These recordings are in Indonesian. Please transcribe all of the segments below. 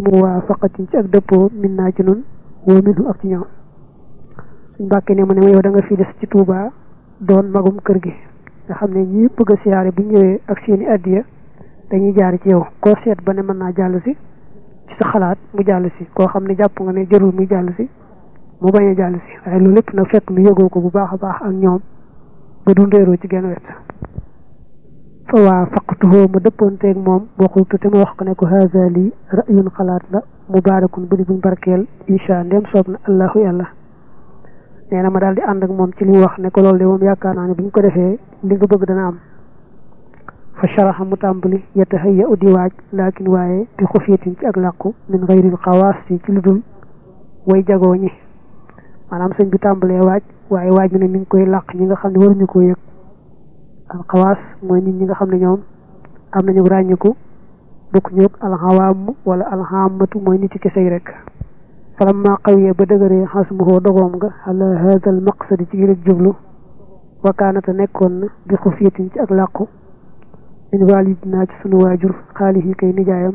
mu waa faqatin ci ak dëppoo min naa ci nun woo minhu ak ci ñoom. Suñ mbàkkee ne ma magum kër gi. Nga xam ne ñi bëgg a siyaare bu ñëwee ak seeni addiya dañuy jaar ci yow. Koo seet ba ne mën naa jàll si ci sa xalaat mu jàll si. Koo xam ne jàpp nga ne jarul muy jàll si mu bañ a jàll si. Waaye loolu lépp nag فوافقته مدبونتك موم. وقلت تما وخكنك هذا لي رأي خلات لا. مبارك بني بن بركل إن شاء الله صبنا الله يلا. نينا مدال دي عندك موم تلي وخكنك لول دي موم يكا ناني بني كده هي لغو بغدا نام فشرح متامبلي. يتهيأ ديواج لكن واي بخفية تأغلاقو من غير القواس تلدل ويجاغوني manam señ bi tambalé waj way waj ñu ñu koy laq ñi nga xamni waru ñu ko yek القواس موي نيت نيغا خامني نيوم امنا نيو راغنيكو بوك نيوك الهوام ولا الهامتو موي نيت كيساي ريك فلما قوي بدغري حسبه دغومغا على هذا المقصد تي ريك جبلو وكانت نيكون دي خفيتين تي اك لاكو ان والدنا تي سونو واجور خاليه كاي نجايام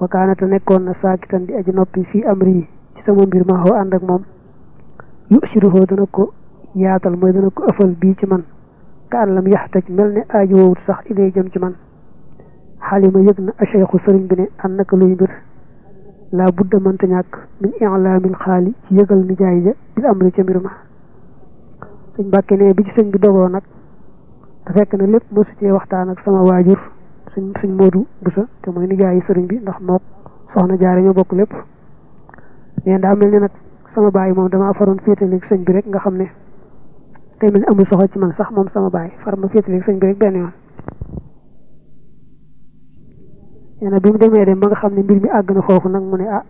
وكانت نيكون ساكتان دي أجي نوبي في امري تي سامو مبير ما هو اندك موم يؤشره دنكو ياتال موي دنكو افال بي تي مان ka an lam yaxtaj mel ne aaji woowut sax ilay jëm ci man xalima yëg na acheikhu sëriñ bi ne an naka luy mbir laa budda mënta ñàkk min ilaamil xaali ci yëgal nijaay ja bil amri ca mbir ma sëñ Mbàkke ne bi ci sëñ bi dogoo nag te fekk na lépp mosu cee waxtaan ak sama waajur suñ suñ moodu busa te mooy nijaayi sëriñ bi ndax mook soxna jaare ñoo bokk lépp neen daa mel ni nag sama baay moom damaa faroon féetaleeg sëñ bi rek nga xam ne tey mel amul soxla ci man sax moom sama baay far ma féetaleeg sëñ bi rek benn yoon nee na bi mu dem ba nga xam ne mbir mi àgg na foofu nag mu ne ah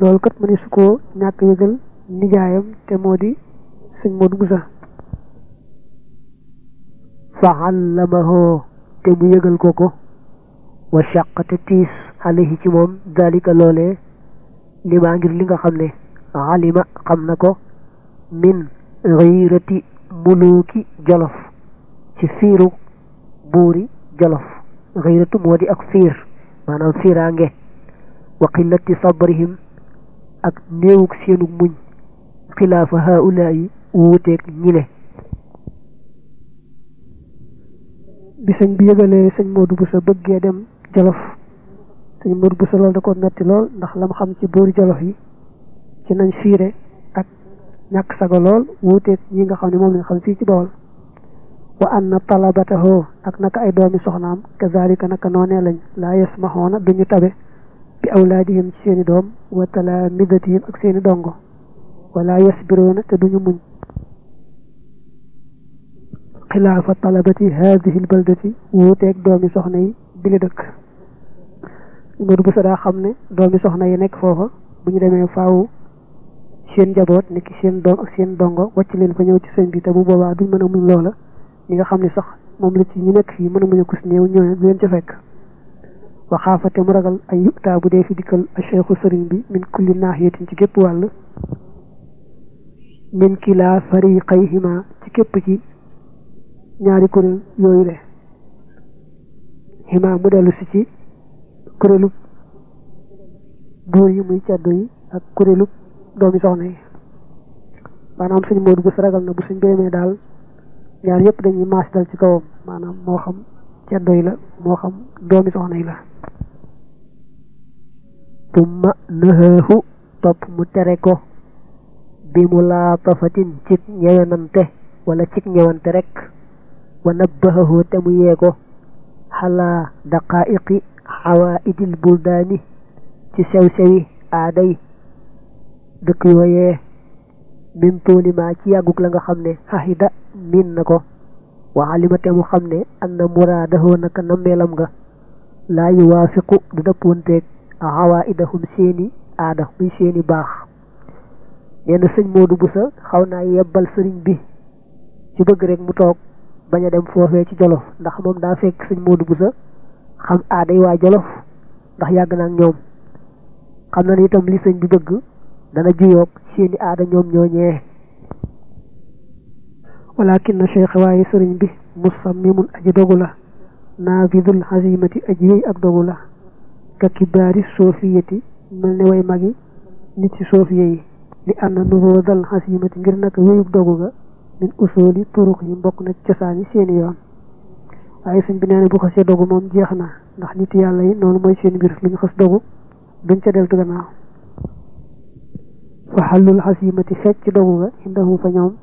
loolu kat mu ne su koo ñàkk yëgal nijaayam te moo di sëñ allamahu te mu yëgal ko ko wa shaqate tiis alayhi ci moom dalika loolee limaa ngir li nga xam ne alima xam na ko min xiirati muluki jolof. Ci fiiru buuri jolof. Xiiratu moo di ak fiir maanaam fiiraange. Wa qillati sabrihim ak néewuk seenu muñ. Xilaafa haulaayi wuuteeg ñile bi sëñ bi yëgalee sëñ Modou Boussa bëggee dem Jolof. Sëñ Modou Boussa loolu da ko metti ñàkk sago lool wuuteeg ñi nga xam ne moom lañ xam fii ci Bawol wa anna talabatahu ak naka ay doomi soxnaam kazalika naka noonee lañ laa yasmaxoona duñu tabe bi awlaadihim ci seeni doom wa talamidatihim ak seeni dongo wala yasbiroona te duñu muñ xilaafa talabati hadihi albaldati wuuteeg doomi soxna yi bi la dëkk Modou Boussa daa xam ne doomi soxna yi nekk foofa bu ñu demee seen njaboot nekk seen ak seen dongo wàcc leen fa ñëw ci sëñ bi te bu boobaa duñ mën a muñ loola. Ñi nga xam ne sax moom la ci ñu nekk fii mën a muñ a kus néew ñëw du leen ca fekk. Waxaafate mu ragal ay yutaa bu dee fi dikkal a cheikhu sëriñ bi min kulli naahiyatin ci gépp wàll. Min kilaa fariqayhima ci képp ci ñaari kuréel yooyu le. Xima mu dellu si ci kuréelu buur yi muy caddo yi ak kuréelu doomi soxna yi. Maanaam sëñ Modou Boussa ragal na bu suñ béyee daal ñaar yëpp dañuy maas dal ci kawam. Maanaam moo xam caddo yi la moo xam doomi soxna la. Tumma nëxëxu topp mu tere ko. Bi mu laa tafatin ñewenante wala cig ñewante rek. Wa nabbahahu te mu yee ko. Xalaa daqaa'iqi xawaa'idil buldaani ci sew-sewi aaday dëkk yooyee min tuuli maa ci yàggug la nga xam ne xahida miin na ko. Wa alima te mu xam ne anna muraadahoo naka nammeelam nga laa yuwaafiqu du dëppoonteeg xawaa'idahum seeni aada muy seeni baax. Nee na sëñ Modou Boussa xaw naa yebbal sëriñ bi ci bëgg rek mu toog bañ a dem foofee ci jolof ndax moom daa fekk sëñ Modou Boussa xam aaday waa jolof ndax yàgg ñoom. Xam na itam li sëñ bi bëgg dana juyoog seeni aada ñoom ñooñee walakin na cheikh waaye sëriñ bi musammimun aji dogu la naafidul xasimati aji yey ak dogu la ka kibaari soofiyati mel ne way magi nit ci soofiya yi li ànd nuroo dal xasimati ngir naka wéyub dogu ga min usooli turuq yi mbokk na cosaani seeni yoon waaye sëñ bi nee na bu xasee dogu moom jeex na ndax nit yàlla yi noonu mooy seen mbir lu ñu xas dogu duñ ca deltu gannaaw وحل العزيمة فتش دوغا عنده فنيوم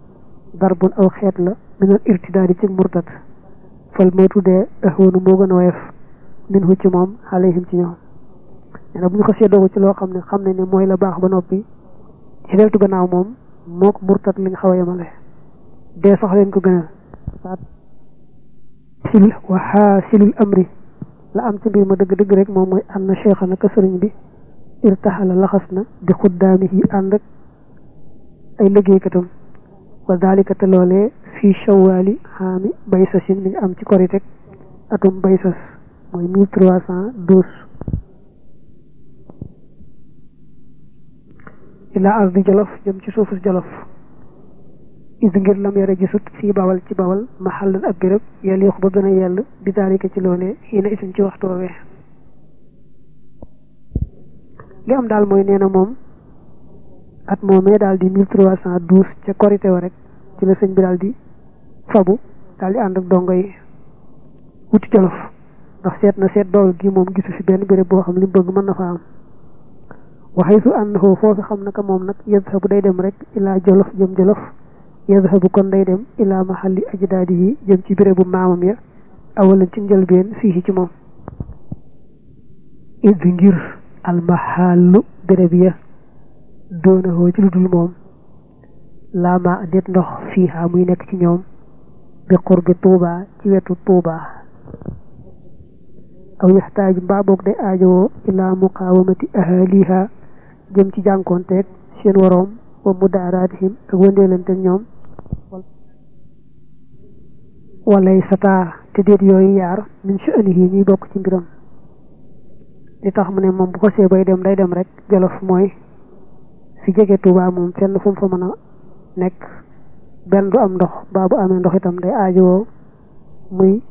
ضرب أو خير لا. من الارتداد تي مرتد. فالموت دي أهون موغا نويف منه تمام عليهم تنيوم أنا بني يعني خسي دوغا تلو خمنا خمنا نموه إلا باخ بنوبي. تدلت بناو موم موك مرتد لن خوايا ماله. دي صحلين كو بنا وحاسل الأمر. لا أمتن بي مدق دق رك موم أن شيخنا كسرين بي. Irtaxala laxas na di xuddaami yi ànd ak ay liggéeykatam wa daalika te loolee fii shawaali xaami baysasin mi ngi am ci koritek atum baysas mooy mille trois cent douze ilaa ardi jolof jëm ci suufus jolof is ngir lam yore gisut fii bawal ci bawal maxallan ab béréb yaliixu ba gën a yell bi daalika ci loolee xiina isin ci waxtu woowee li am daal mooy nee na at moomee daal di mille trois cent douze ca korité wa rek ci la sëñ bi daal di fabu daal di ànd ak dongo yi wuti jolof. Ndax seet na seet bawal gi moom gisu fi benn béréb boo xam li bëgg mën na fa am. Waxay su ànnahu foofu xam naka moom nag yadhabu day dem rek ilaa jolof jëm jolof. Yadhabu kon day dem ilaa mahalli ajdaadi jëm ci bérébu maamam ya awalan ci njëlbeen fii ci moom. Ngir المحال غربيه دونه جلدل لا ما ديت نخ فيها موي نيك بقرب طوبا سي ويتو أو يحتاج بابوك دي اديو إلى مقاومة أهاليها. جيم سي جانكون تيك سين وروم ومداراتهم وندلنت نيوم وليستا تديت يوي يار من شأنه ني بوك li tax mu ne moom bu ko see bay dem day dem rek jolof mooy fi jege Tuuba moom fenn fu mu fa mën a nekk benn du am ndox baa bu amee ndox itam day aajowoo muy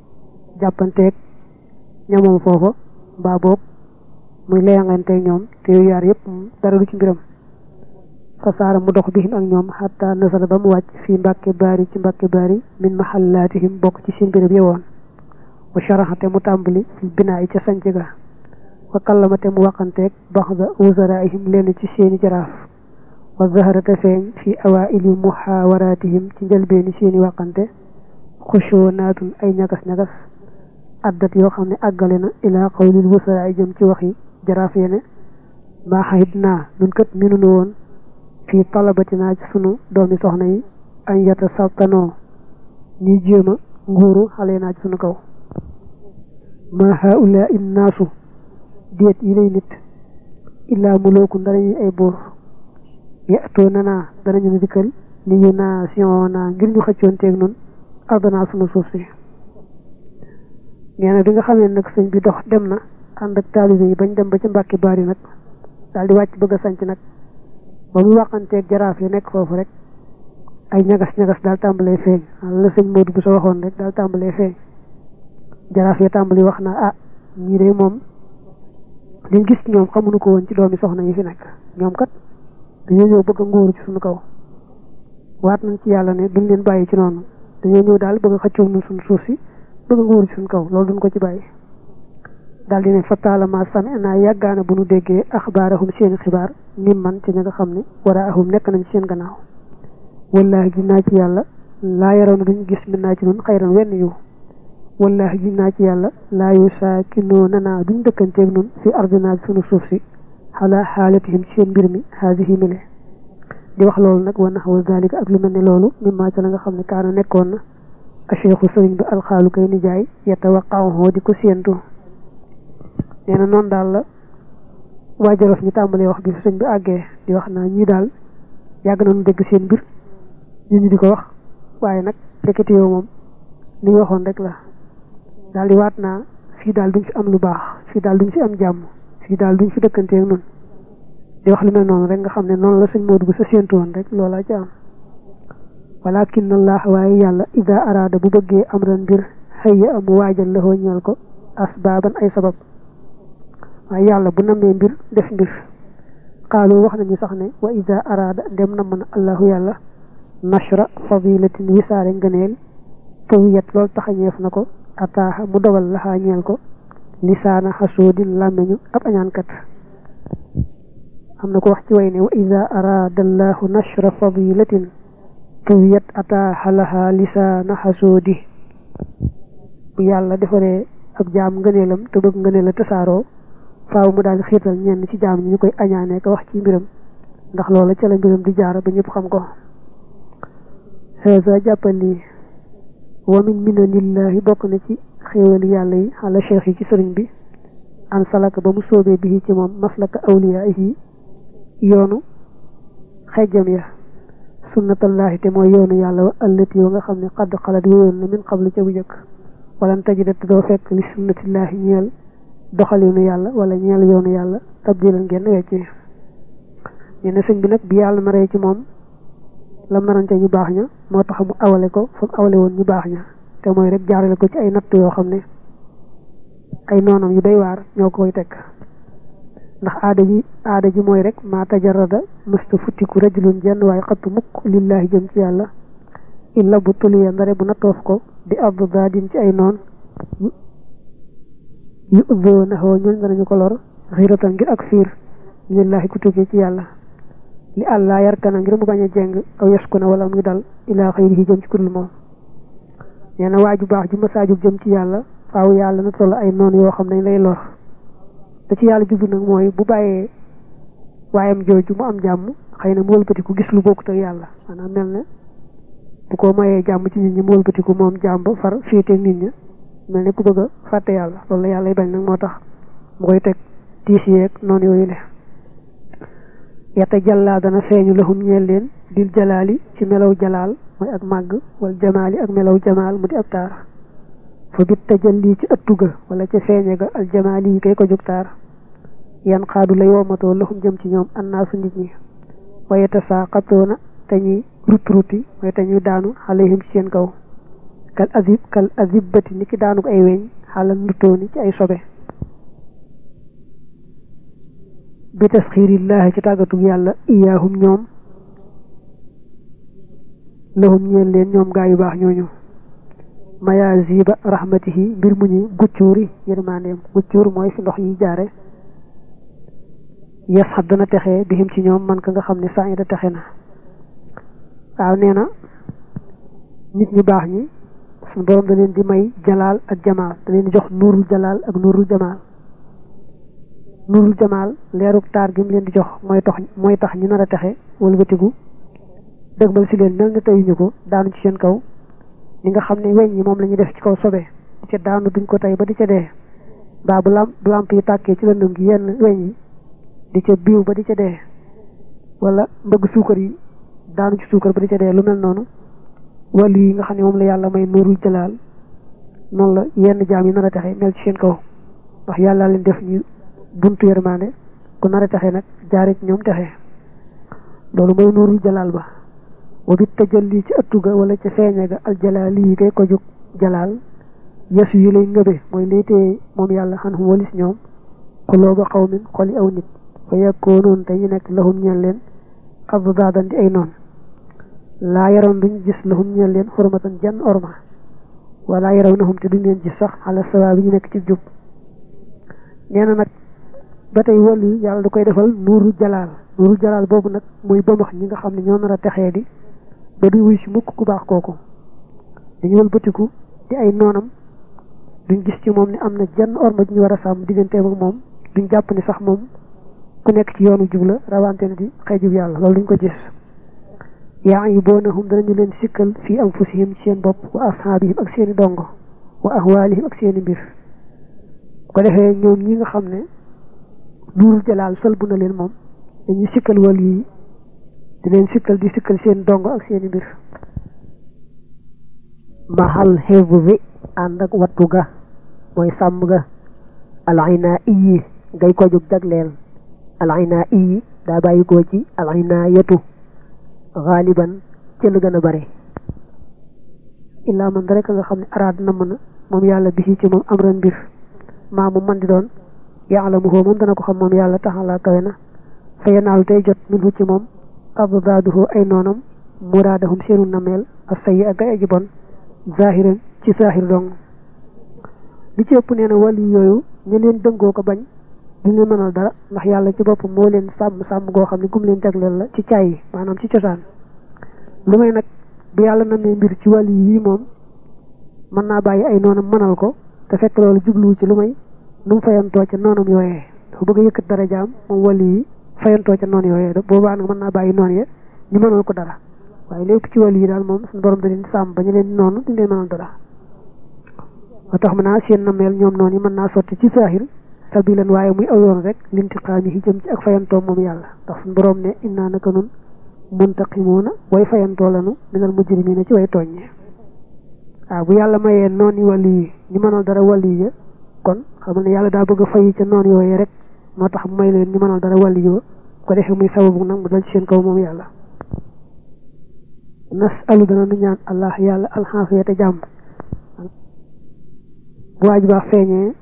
jàppanteeg ñamoom foofa mbaa boog muy leyanganteeg ñoom te yooyu yaar yëpp dara du ci mbiram. Fasaara mu dox bihim ak ñoom xatta nasara ba mu wàcc fii mbàkke baari ci mbàkke baari min mahallaatihim bokk ci seen béréb yewoon wa sharaxate mu tàmbali fi binaa yi ca ga wa kallamate mu waxanteeg baxda wusaraihim leen ci seeni jaraaf wa zaharate feeñ fi awaili muxaawaraatihim ci njëlbeeni seeni waxante xushoo naatun ay ñagas-ñagas addat yoo xam ne àggale na ilaa qawlil wusaraay jëm ci waxi jaraaf yene maa xayit naa nun kat minunu woon fii talabatinaa ci sunu doomi soxna yi añ yata saltanoo ñuy jéema nguuru xale naa ci sunu kaw ma haula innaasu déet yi lay nit illaa mulooku danañuy ay buur yatoo nanaa danañu nu dikkal li yu nation naa ngir ñu xëccoon teeg nun ardanaa sunu suuf si na bi nga xamee nag sëñ bi dox dem na ànd ak taalibe yi bañ dem ba ci mbàkki baari nag daal di bëgg a sanc ba mu waxanteeg jaraaf yi nekk foofu rek ay ñagas-ñagas daal tàmbalee feeñ la sëñ Modou bu sa waxoon rek daal tàmbalee feeñ jaraaf tàmbali wax ah moom liñ gis ñoom xamuñu ko woon ci doomi soxna yi fi nekk. ñoom kat dañoo ñëw bëgg a nguuru ci suñu kaw. waat nañ ci yàlla ne duñ leen bàyyi ci noonu. dañoo ñëw daal bëgg xëccoo ñun suñu suuf si bëgg a nguuru ci suñu kaw. loolu duñ ko ci bàyyi. daal di ne fataalama sami naa yàggaana bu nu déggee axbaarahum seeni xibaar mim man ci ña nga xam ne wara ahum nekk nañ seen gannaaw. wallaahi gi naa ci yàlla laa yaroon duñ gis min naa ci xayran wenn wallaahi gi naa ci yàlla laa yu saakinoo nanaa duñ dëkkanteeg nun fi ardinaa sunu suuf si xalaa xaalatihim ci seen mbir mi haadihi mile di wax loolu nag wa naxwa zalika ak lu mel ne loolu mimmaa ca la nga xam ne kaana nekkoon na kay nijaay yatawaqahu di ko séentu nee na noonu daal la waa Jolof ñu tàmbalee wax bi sëñ bi àggee di wax naa ñii daal yàgg nañu dégg seen mbir ñu ñu di ko wax waaye nag ndekete yow moom li ñu waxoon rek la daal di waat duñ am lu baax fii duñ am jàmm fii daal duñ fi dëkkanteeg noonu di wax lu mel noonu rek nga xam ne noonu la sëñ Modou bu sa woon rek loolaa ci am walakin allah waaye yàlla ida araada bu bëggee amran mbir xëyya amu waajal la ñeel ko asbaaban ay sabab. Waaye yàlla bu nammee mbir def mbir xaalu wax nañu sax ne wa ida araada ndem na mën allahu yàlla nashra fadilatin wisaare ngëneel tawiyat loolu taxañeef na ko ataaxa mu dogal laxaa ñeel ko lisaana xasuudin làmmeñu ab añaankat am na ko wax ci way ne wa ida araada allahu nashra fadilatin tawiyat ataaxa laxaa lisaana xasuudi bu yàlla defaree ab jaam ngëneelam te bëgg ngëneel la tasaaroo faaw mu daal xiital ñenn ci jaam ñu koy añaanee ko wax ci mbiram ndax loola ca la mbiram di jaara ba ñëpp xam ko jàppal lii ومن من لله بقنتي خيول يالي على شيخي كسرين بي. أن سلاك بمصوبي به تمام مسلك أوليائه. يونو خي جميع سنة الله تمو يونو يالو التي يونغ خمني قد قلد يونو من قبل جويك ولن تجد تدوفك لسنة الله نيال دخل يونو يالو ولا نيال يونو يالو. تبديل انجي نيجي ينسن بنك بيال مريك مام lam naroon ca ñu baax ña moo tax mu awale ko fa mu awale woon ñu baax ña te mooy rek jaarale ko ci ay natt yoo xam ne ay noonam yu doy waar ñoo koy teg ndax aada ji aada ji mooy rek maa tajarada mësta futtiku rajulun jenn waaye xattu mukk lillahi jëm ci yàlla illa bu tuliya ndare bu nattoof ko di abdu daadin ci ay noon yu ubboo naxoo ñooñ danañu ko lor xiratan ngir ak fiir lillahi ku ci yàlla li àllaa yarkana ngir mu bañ a jeng aw yesku na wala muy dal ilaa xëyrihi jëm ci kudul moom. Nee na waaju baax ju masaaju jëm ci yàlla faaw yàlla na toll ay noonu yoo xam ne lay lor. Da ci yàlla jublu nag mooy bu bàyyee waayam jooju mu am jàmm xëy na mu wëlbatiku gis lu bokkut ak yàlla. Maanaam mel ne bu ko mayee jàmm ci nit ñi mu wëlbatiku moom jàmm ba far féeteeg nit ña mel ne ku bëgg a fàtte yàlla loolu la yàlla y bañ nag moo tax mu koy teg tiis yeeg noonu yooyu le yata jàllaa dana feeñu lahum ñeel leen dil jalaali ci melaw jalaal mooy ak màgg wala jamaali ak melaw jamaal mu di ab taar fa bit tajalli ci ëttu ga wala ca feeñe ga al jamaali yi kay ko jóg taar yan xaadu lay womatoo lahum jëm ci ñoom annaasu nit ñi waaye te saa xatoona te ñuy rut ruti mooy te ñuy daanu alayhim ci seen kaw kal azib kal azibati ni ki daanu ay weñ xaalal ndutooni ci ay sobe بتسخير الله كتاغتو يالا اياهم نيوم لهم نيل لين نيوم غاي باخ نيونو ما يزيب رحمته برمني غتوري يرمانيم غتور موي في لوخ يي جاري يسحدنا تخي بهم سي نيوم مان كاغا خامني ساي تخينا واو نينا نيت ني باخ ني سن بوروم دا دي ماي جلال اك جمال دا جوخ نور الجلال اك نور الجمال nuurul jamaal leerug taar gi mu leen di jox mooy tax mooy tax ñu nar a texe wëlbatigu dëgmal si leen mel na teyuñu ko daanu ci seen kaw. Ñi nga xam ne weñ ñi moom la ñuy def ci kaw sobe di ca daanu duñ ko tey ba di ca dee. Mbaa bu lamp lamp yi tàkkee ci lëndëm gi yenn weñ yi di ca biiw ba di ca dee. Wala mbëgg suukar yi daanu ci suukar ba di ca dee lu mel noonu. Wàllu yi nga xam ne moom la yàlla may nuurul jalaal noonu la yenn jaam yi nar a texe mel ci seen kaw. Ndax yàlla leen def ñu buntu yermane ku nara taxé nak jaaré ci ñoom taxé lolu moy nuru jalal ba wa bi tajalli ci atuga wala ci feñe ga al jalali ge ko juk jalal yasu yi lay ngebe moy ndete mom yalla han hu walis ñoom ko loba qawmin qali aw nit fa yakunun tay nak lahum ñal len abdadan di ay non la yaron duñ gis lahum ñal len hurmatan jan orma wala yarawnahum tudun len ci sax ala sawabi ñu nek ci jup neena nak nag ba tey wàllu yàlla da koy defal nuuru jalaal. nuuru jalaal boobu nag mooy bëmax ñi nga xam ne ñoo nar a texee di ba duñ wuy si mukk ku baax kooku. dañu wëlbatiku di ay noonam. duñ gis ci moom ne am na jenn orma ñu war a sàmm digganteem ak moom. duñ jàpp ni sax moom ku nekk ci yoonu jub la rawante na di xëy jub yàlla. loolu duñ ko gis. yaa yi boonahum danañu leen sikkal fii anfusihim ci seen bopp wa ashaabihim ak seeni dongo wa ahwaalihim ak seeni mbir. ko defee ñoom ñi nga xam nuurul jalaal sëlbu na leen moom dañuy sikkal wàll yi di leen sikkal di sikkal seen dongo ak seeni mbir mahal xifzi ànd ak wattu ga mooy sàmm ga alayna iyi ngay ko jóg jagleel alayna iyi daa bàyyi ko ci alayna yetu xaaliban ci lu gën a bare illaa man rek nga xam ne na mën moom yàlla bisi ci moom am mbir maa mu man di doon yaalamuhu moom dana ko xam moom yàlla taxalaa kawe na. Fa yanaalu tey jot minhu ci moom. Abdaaduhu ay noonam muraadahum seenu nameel ak ay aji bon zahiran ci dong. Li ci ëpp na wàllu yooyu ñu leen dëngoo ko bañ duñ leen mënal dara ndax yàlla ci boppam moo leen sàmm sàmm goo xam ne gum leen jagleel la ci caay yi maanaam ci cosaan. Lu may nag bu yàlla namee mbir ci wàllu yii moom mën naa bàyyi ay noonam mënal ko te fekk loolu jubluwu ci lu may nu mu fayantoo ca noonam yooyee. Dafa bëgg a yëkkat dara jaam moom wàllu yi fayantoo ca noon yooyee. Boobaa nag mën naa bàyyi ye ñu mënal ko dara. Ci suñu borom da sàmm ba ñu leen noonu duñ leen mënal dara. Moo tax mën naa seen nameel ñoom noonu mën naa sotti ci saahir sabilan waaye muy aw yoon rek lintiqaami yi jëm ci ak fayantoo moom yàlla. Ndax suñu borom ne innaa naka nun muntaqimuuna way fayantoo lanu minal mujrimiina ci way tooññe waaw bu yàlla mayee noon yi wàllu yi ñu mënal dara yi ya kon xam ne yàlla daa bëgg fay ca noon yooyee rek moo tax may leen ñu mënal dara wàllu yi ko defee muy sababu nag mu dal ci seen kaw moom yàlla. Nas alu dana nu ñaan allah yàlla alxaafiyate jàmm. Waaj baax feeñee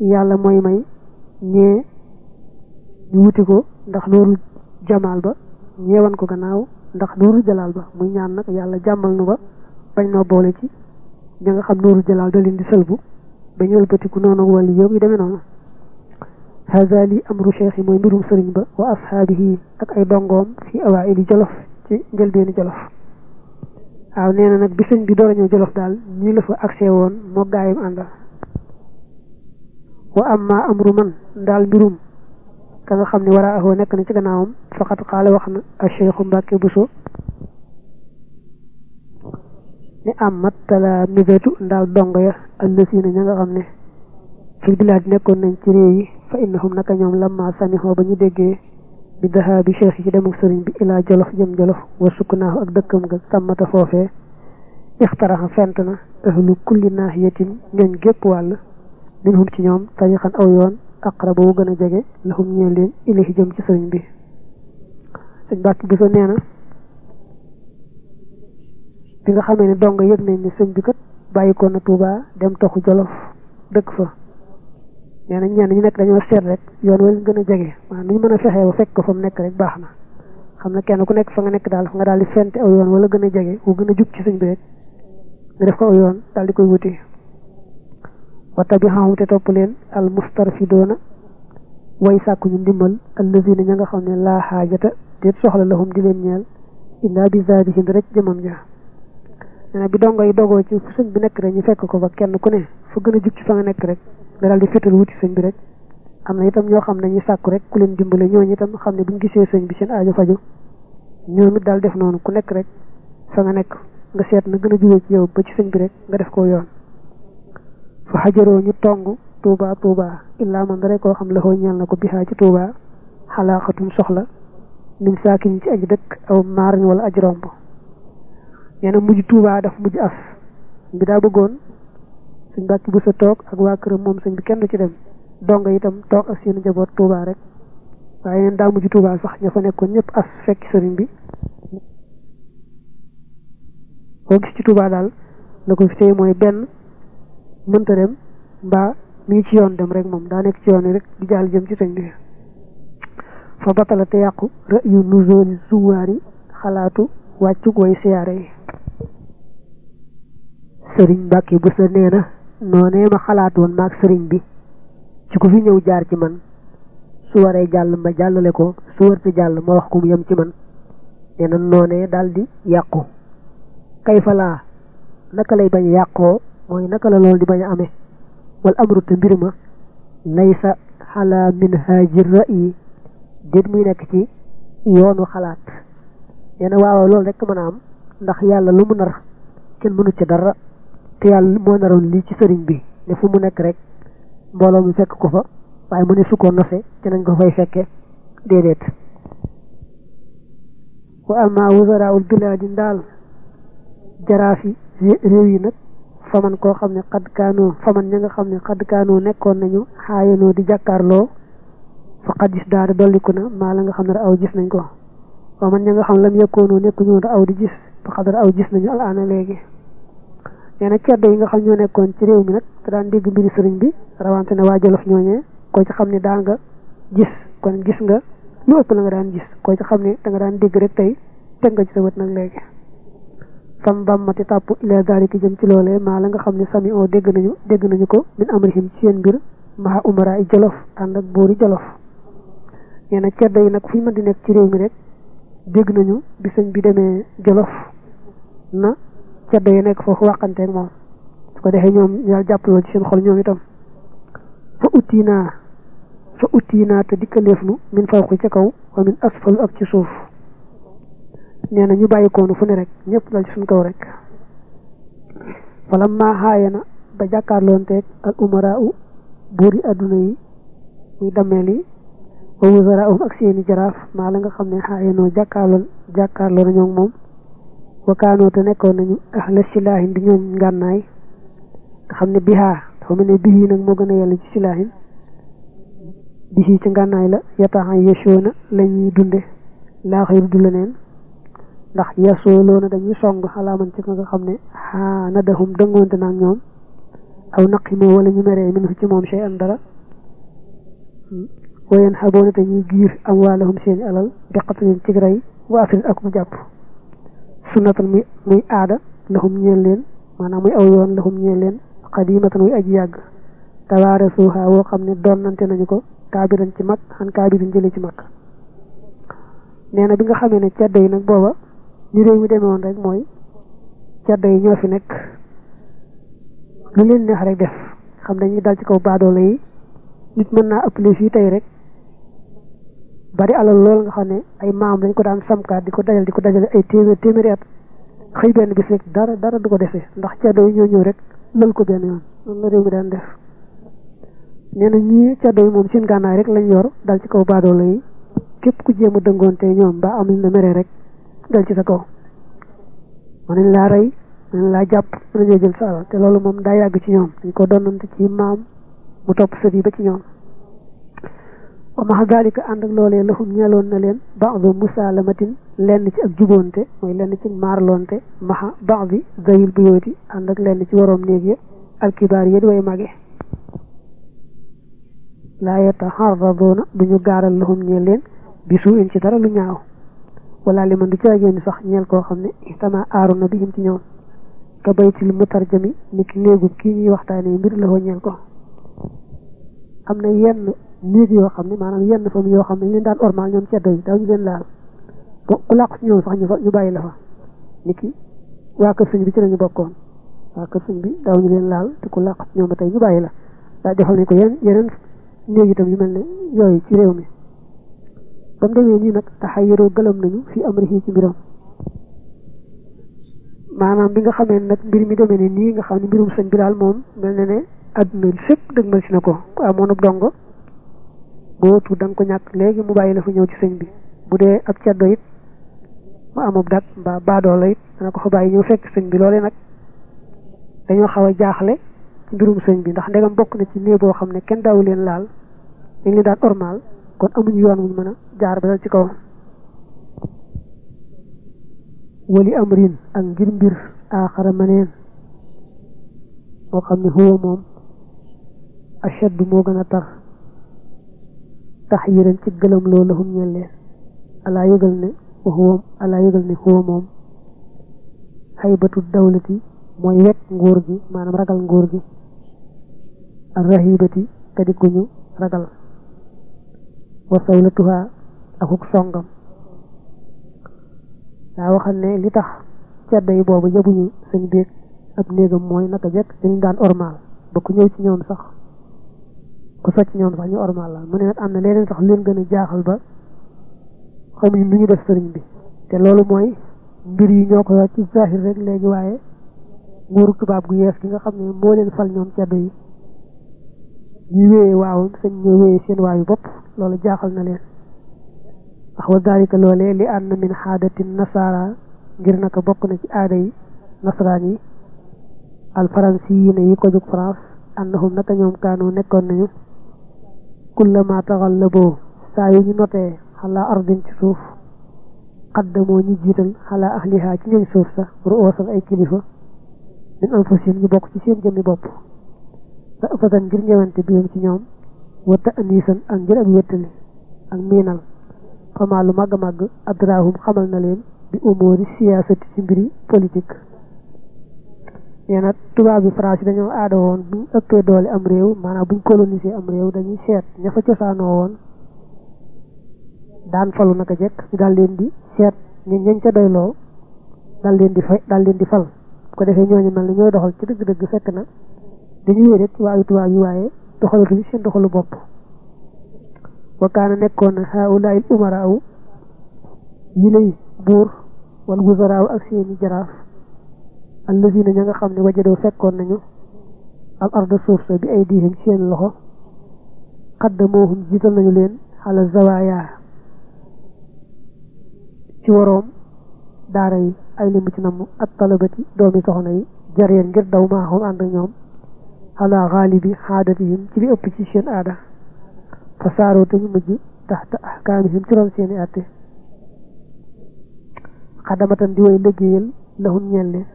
yàlla mooy may ñee ñu wuti ko ndax loolu jamaal ba ñeewan ko gannaaw ndax nooru jalaal ba. Muy ñaan nag yàlla jàmmal nu ba bañ noo boole ci ña nga xam nooru jalaal da leen di sëlbu ba ñu ëlbatiku noonu wàllu yëpp yu demee noonu haza li amru cheikh mooy mbirum sëriñ ba wa ashaabihi ak ay dongoom fi bi sëñ bi door a ñëw jolof daal ñii la fa accès woon moo gaayam àndal wa amma amru man daal mbirum ka nga xam ne war a ahoo nekk na ci gannaawam faqat xaala wax na a cheikhu buso ni amat tala vetu ndaw dongo ya allasina ña nga xamne ci bilad nekkon nañ ci reey fa innahum naka ñom lam lamma samihu bañu déggé bi dhahabi sheikh ci demu serigne bi ila jolof jëm jolof wa suknahu ak dekkam ga samata fofé ikhtaraha fentna ahlu kulli nahiyatin ñen gep wal minhum ci ñom tay xan aw yoon aqrabu gëna jëgé lahum ñeleen ilahi jëm ci serigne bi señ bakki bu so neena bi nga xamee ne dong yëg nañ ne sëñ bi kat bàyyi ko na Tuuba dem toxu jolof dëkk fa. Nee na ñenn ñu nekk dañoo seet rek yoon wala gën a jege. Maanaam ñu mën a fexee ba fekk ko fa mu nekk rek baax na. Xam ne kenn ku nekk fa nga nekk daal fa nga daal di fente aw yoon wala gën a jege wu gën a jub ci sëñ bi rek nga def ko aw yoon daal di koy wuti. Wata bi xamam te topp leen al mustarfidoona way sàkku ñu ndimbal allazina ña nga xam ne laa xaajata déet soxla di leen ñeel illaa bi zaadihim rek jëmam na bi dongo yi dogoo ci sëñ bi nekk rek ñu fekk ko fa kenn ku ne. Fa gën a ci fa nga nekk rek nga daal di fétal wuti sëñ bi rek. Am na itam ñoo xam ne ñu sàkku rek ku leen dimbale ñooñu itam xam ne gisee sëñ bi seen aajo faju. Ñoom it daal def noonu ku nekk rek fa nga nekk nga seet na gën a jubee ci yow ba ci sëñ bi rek nga def ko yoon. Fa xajaroo ñu tong tuuba tuuba illaa man rek koo xam la xoo ñeel na ko bihaa ci tuuba xalaaxatun soxla min saakin ci aji dëkk aw maarin wala aj nee na mujj tuuba daf mujj as. Bi daa bëggoon suñ bàkki bu sa toog ak waa këram moom sëñ bi kenn ci dem. Donga itam toog ak seen njaboot tuuba rek. Waaye neen daa mujj tuuba sax ña fa nekkoon ñëpp as fekk sëriñ bi. Boo gis ci tuuba daal la ko fi mooy benn mënta dem mbaa mi ci yoon dem rek moom. Daa nekk ci yoon rek di jàll jëm ci sëñ bi. Fa batala te yàqu rëyu nuzooli zuwaari xalaatu wàccug way siyaare yi sëriñ Mbàkke bu sa nee na noonee ma xalaat woon maag sëriñ bi. Ci ku fi ñëw jaar ci man su waree jàll ma jàllale ko su wërte jàll ma wax ko mu yem ci man. Nee na noonee daal di yàqu. Kay fa laa naka lay bañ yàqoo mooy naka la loolu di bañ a amee. Wal amru te mbir laysa xalaa minhaaji ra'yi déet muy nekk ci yoonu xalaat. Nee waaw loolu rek mën a am ndax yàlla lu mu nar kenn mënu ci dara te yàlla moo naroon lii ci sëriñ bi ne fu mu nekk rek mbooloo mi fekk ko fa waaye mu ne su ko nose ci nañ ko fay fekke déedéet. Wa amma wuzaraul bilaadi ndaal jaraafi réew yi nag faman koo xam ne xadd kaanoo faman ña nga xam ne xadd kaanoo nekkoon nañu xaayanoo di jàkkaarloo fa xad gis daada dolliku na maa la nga xam ne aw gis nañ ko. Faman ña nga xam lam yekkoonoo nekku aw di gis fa xadara aw gis nañu alaana léegi nee na ceddo yi nga xam ñoo nekkoon ci réew mi nag te daan dégg mbiri sëriñ bi rawante ne waa ñooñee ci xam ne daa nga gis kon gis nga lu ëpp la nga daan gis koo ci xam ne da nga daan dégg rek tey teg nga ci sa bët nag léegi. Fam bammati tàpp ila dalika jëm ci loolee maa la nga xam ne sami oo dégg nañu dégg nañu ko min amrihim ci seen mbir maa umara i jolof ànd ak buuri jolof. Nee na ceddo yi nag fu mën di nekk ci réew mi rek dégg nañu bi sëñ bi demee jolof na ceddo yi nekk foofu waxanteeg moom su ko defee ñoom yàlla jàppaloo ci seen xol ñoom itam fa utti naa fa utti naa te dikkaleef nu min fawqi ca kaw wa min asfal ak ci suuf nee na ñu bàyyi koonu fu ne rek ñëpp dal ci suñ kaw rek fala maa xaaya na ba jàkkaarloonteeg al umara u buuri adduna yi muy dammeel yi wa wuzara um ak seeni jaraaf maa la nga xam ne xaayanoo jàkkaarloon jàkkaarloo nañoo moom wakaanoo te nekkoon nañu ahla silaahin di ñooñ ngànnaay nga xam ne bihaa dafa mel ne bihi nag moo gën a yàlla ci silaahin bihi ci ngànnaay la yataxan yeshoona la ñuy dunde laa xëy du leneen ndax yasooloona dañuy song xalaaman ci nga xam ne xaa nadahum dëngoonte naag ñoom aw naqimoo wala ñu meree min ci moom shay an dara wayen xaboona te ñuy giir am waalahum seeni alal bi qatlin ci rey wa asrin ak mu jàpp sunnatal muy muy aada lahum ñeel leen maanaam muy aw yoon lahum ñeel leen xadimatan muy aji yàgg. Tawaare suuxa woo xam ne doonnante nañu ko kaabiran ci mag xan kaabirin jële ci mag. Nee na bi nga xamee ne ceddo yi nag booba ñu réew mi demee rek mooy ceddo yi ñoo fi nekk. Lu leen neex rek def. Xam dañuy dal ci kaw baadoolo yi nit mën naa ëppale fii rek bari alal lool nga xam ne ay maam dañ ko daan samkaat di ko dajal di ko dajale ay téeméer téeméeri at. Xëy benn bis rek dara dara du ko ndax ceddo yi ñoo ñëw rek lël ko benn yoon. Loolu la réew mi daan def. Nee na ñii ceddo yi moom seen gànnaay rek lañ yor dal ci kaw baadoolo yi. Képp ku jéem a ñoom ba am na mere rek dal ci sa kaw. Mën nañ laa rey mën nañ laa jàpp mën nañoo jël sa alal te loolu moom daa ci ñoom. Dañ ko donnante ci maam mu topp sët yi ba ci ñoom wa maxa dalika ànd ak loolee lahum ñeloon na leen ba'du musalamatin lenn ci ak juboonte mooy lenn ci maarloonte maxa ba'di zayil buyooti ànd ak lenn ci waroom néeg ya alkibaar yi di way mage laa yataxarradoona duñu gaaral lahum ñeel leen bi suu in ci dara lu ñaaw wala li man du caagéen sax ñeel koo xam ne itama aaru na bihim ci ñoom ka baytil mutarjami ni ki néegu kii ñuy waxtaane mbir la ñeel ko am na yenn néeg yoo xam ne maanaam yenn famille yoo xam ne leen daan ormal ñoom ceddo yi daw ñu leen laal. Bo ku làqu ñoom sax ñu fa ñu bàyyi la fa. Ni ki waa kër bi ci lañu bokkoon. Waa kër bi daw ñu leen laal te ku làqu ci ñoom ba tey ñu bàyyi la. Daa defal nañ ko yeneen yeneen néeg itam yu mel ne yooyu ci réew mi. Ba mu demee nii nag taxayiroo gëlëm nañu fi amrihi ci mbiram. Maanaam bi nga xamee nag mbir mi demee ne nii nga xam ne mbirum sëñ bi daal moom mel na ne adduna sépp dëgmal si na ko. Ku amoon ab dongo boo tuut da nga ko ñàkk léegi mu bàyyi la fa ñëw ci sëñ bi. Bu dee ab ceddo it mu amub dat mbaa baadoola it dana ko fa bàyyi ñëw fekk sëñ bi. Loolee nag dañoo xaw a jaaxle ci mbirum sëñ bi ndax ndegam bokk na ci néeg boo xam ne kenn daawu leen laal leen daan ormal kon amuñu yoon wuñ mën a jaar ba ci kaw wali amrin ak ngir mbir aaxara maneen moo xam ne huwa moom ashad moo gën a tar tax yiran ci gëlëm loo lahum ñel leen. Alaa yëgal ne huwa alaa yëgal ne huwa moom. Xaybatu dawlati mooy wekk nguur gi maanaam ragal nguur gi. Ak rahibati te di ragal. Wa sawlatuha akuk songam. Daa waxal ne li tax ceddo yi boobu yabuñu sëñ béeg ab néegam mooy naka jekk dañu daan ormal ba ku ñëw ci ñoom sax ku socc ñoom sax ñu ormal la mu ne nag am na leneen sax leen gën a jaaxal ba xamuñu nu ñu def sëriñ bi te loolu mooy mbir yi ñoo ko yor ci zahir rek léegi waaye nguuru tubaab gu yees gi nga xam ne moo leen fal ñoom ceddo yi ñu wéyee waaw sëñ ñoo wéyee seen waayu bopp loolu jaaxal na leen wax wa dalika loolee li ànd min xaadati nasara ngir naka bokk na ci aada yi nasaraan yi al faransi yi ko jóg France annahum naka ñoom kaanu nekkoon nañu كلما تغلبوا سايو ني نوتي على أرض تشوف قدموا ني جيتال على أهلها تي ني سوف سا رؤوس اي كليفا من أنفسهم ني بوك تي سين جامي بوب فاذن غير نيوانتي بيوم تي نيوم وتانيسن أن غير اب ويتالي اك مينال فما لو ماغ ماغ أدراهم خمال نالين بي امور سياسه تي سيمبري بوليتيك. Nee na tubaab bi France dañoo aada woon buñ ëppee doole am réew maanaam buñ colonisé am réew dañuy seet ña fa cosaanoo woon daan falu naka jekk ñu leen di seet ñi ñañ ca doyloo daal leen di fay daal leen di fal. Bu ko defee ñooñu mel doxal ci dëgg-dëgg fekk na dañuy wéy rek ci waayu tubaab yi waaye doxalatuñu seen doxalu bopp. Wa kaana nekkoon haulaay umaraaw yi lay buur wal ak seeni jaraaf allazina ña nga xam fekkoon nañu al arda suuf sa bi ay diihim seen loxo xaddamoohum jiital nañu leen xala zawaaya ci waroom daara yi ay limu ci namm ak talabati doomi soxna yi jareen ngir daw maaxum ànd ak ñoom xala xaalibi xaadatihim ci li ëpp ci seen aada fa saaroo te ñu mujj taxta ahkaamihim ci ron seeni àtte xadamatan di way liggéeyal lahun ñeel leen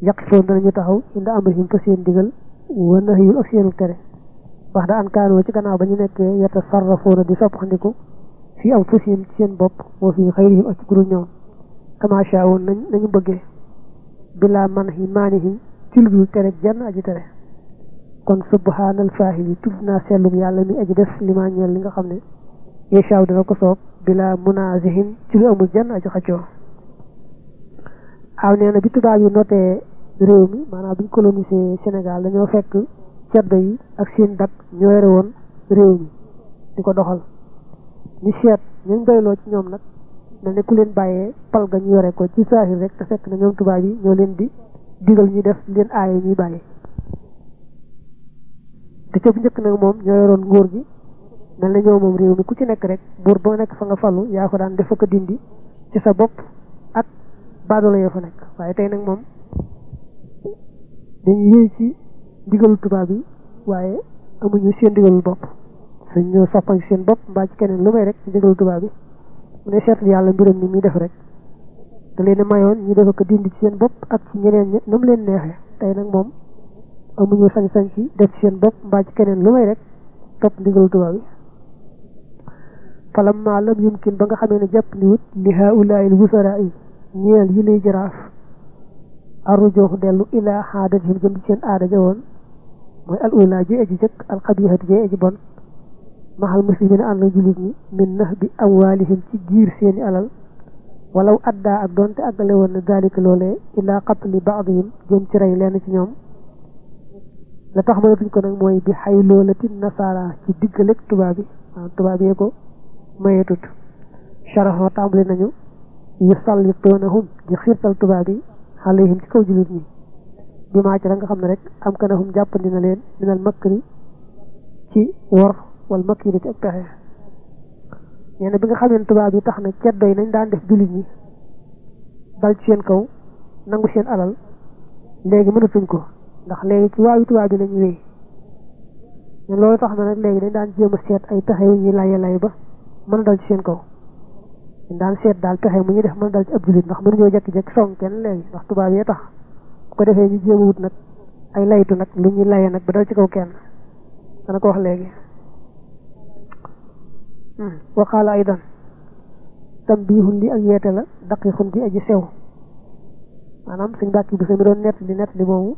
yaqifoon danañu taxaw inda amrihim fa seen digal wa nahyul ak seenu tere wax da an kaanoo ci gannaaw ba ñu nekkee yata sarrafoona di soppandiku fii am fusihim ci seen bopp moo fi xayrihim ak guru ñoom kama nañ nañu bëggee bilaa man hi maanihim ci lu dul tere jenn aji tere kon subhaanal faahili tudd naa sellum yàlla mi aji def li maa li nga xam ne yeshaaw ko soob bilaa munaazihin ci lu amul jenn aji xaccoo aw nee na bi tubaab yi notee réew mi maanaam biñ colonisé Sénégal dañoo fekk ceddo yi ak seen dak ñoo yore woon réew mi di ko doxal. Ñu seet ñu doyloo ci ñoom nag mel ne ku leen bàyyee pal ga ñu yore ko ci saahir rek te fekk na ñoom tubaab yi ñoo leen di digal ñu def leen aaye ñuy bàyyi te ca bu njëkk nag moom ñoo yoroon nguur gi na ñoo moom réew mi ku ci nekk rek buur ba nekk fa nga falu yaa ko daan def ko dindi ci sa bopp ak baadoolo yoo fa nekk. Waaye tey nag moom dañu yéey ci digalu tubaab yi waaye amuñu seen digalul bopp. Suñ ñëw soppal seen bopp mbaa ci keneen lu may rek ci digalu tubaab bi mu ne seetlu yàlla mbiram ni muy def rek. Da leen mayoon ñu def ko dindi ci seen bopp ak ci ñeneen ñi nam leen neexee. Tey nag moom amuñu sañ-sañ ci def seen ci keneen lu may rek topp ndigalu tubaab yi. Falam maa lam yumkin ba nga ni wut li yi ñeel yi lay jaraaf arrujoox dellu ilaa xaadatihim jëm ci seen aada ja woon mooy al ula ji aji jëkk al xabihati ji aji bon maxal muslimin ànd ak jullit ñi min nax bi amwaalihim ci giir seeni alal walaw addaa ak doonte àggale woon na daalika loolee ilaa qatli baadihim jëm ci rey lenn ci ñoom la tax mënatuñ ko nag mooy bi xay loolati nasaara ci diggaleg tubaab waaw tubaab yee ko mayetut sharaxoo tàmbali nañu yu sallitoonahum di xiirtal tubaab yi alayhim ci kaw jullit ñi bi maa ci la nga xam ne rek am kanahum jàppandi na leen minal makkri ci wor wal makiri ci ak pexe nee na bi nga xamee tubaab yi tax na ceddo yi nañ daan def jullit ñi dal ci seen kaw nangu seen alal léegi mënatuñ ko ndax léegi ci waayu tubaab yi lañu wéy loolu tax na nag léegi dañ daan jéem a ay pexe yu ñuy lay ba mën dal ci seen kaw daan seet daal pexe mu ñuy def mën dal ci ab jullit ndax mënuñoo jekki-jekki song kenn léegi ndax tubaab yee tax. Bu ko defee ñu jéem wut nag ay laytu nag lu ñuy laye nag ba dal ci kaw kenn. Dana ko wax léegi. Waxaala aydan tambihun li ak yeete la daqiqun bi aji sew. Maanaam suñ bàkki bi mi doon nett li nett li moomu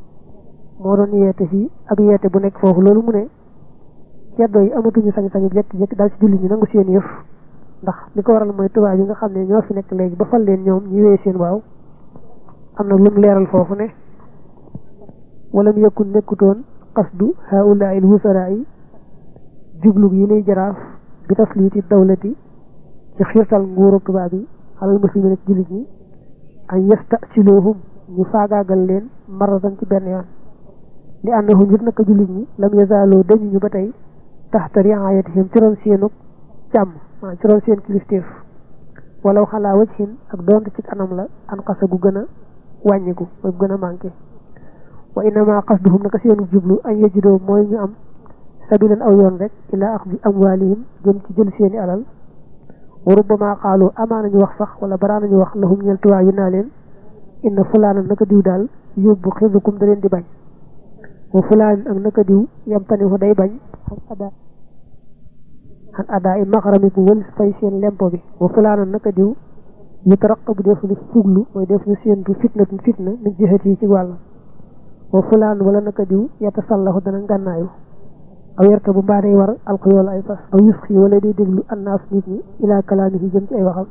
moo doon yeete fii ak yeete bu nekk foofu. Loolu mu ne ceddo yi amatuñu sañ-sañu jekki-jekki daal ci jullit ñi nangu seen yëf ndax li ko waral mooy tubaab yi nga xam ne ñoo fi nekk léegi ba fal leen ñoom ñu wee seen waaw am na lu mu leeral foofu ne wala mu yëkkul nekkutoon qasdu haulaa il wusaraa yi lay jaraaf bi tasliiti dawlati ci xiirtal nguuru tubaab yi xalal muslimin ci jullit ñi an yastasiluhum ñu faagaagal leen maratan ci benn yoon li annahum ngir naka jullit ñi lam yazaaloo dañu ñu ba tey taxta riayatihim ci ron seenug càmm ron seen kilifteef. Walaw xalaa wajhin ak doonte ci anam la an xasa gu gën a wàññiku mooy gën a manqué. Wa innama qasduhum naka seenu jublu an yajidoo mooy ñu am sabilan aw yoon rek ila axdi amwaalihim jëm ci jël seeni alal. Wa rubbama xaalu amaa nañu wax sax wala baraa nañu wax lahum ñel tuwaa yu naa leen inna fulaanan naka diw daal yóbbu xidukum da leen di bañ. Wa fulaanin ak naka diw yam tani day bañ. xan ada xan ada i maxarami bu wël fay seen lempo bi wa fulaana naka diw yu taraq bu def ni fuglu mooy def ni séentu fitna fitna min jihati yi ci wàll wa fulaan wala naka diw yata sallahu dana ngànnaayu aw yerta bu mbaa day war alxuyool ay fas aw yusxi wala day déglu annaas nit ñi ila kalaamihi jëm ci ay waxam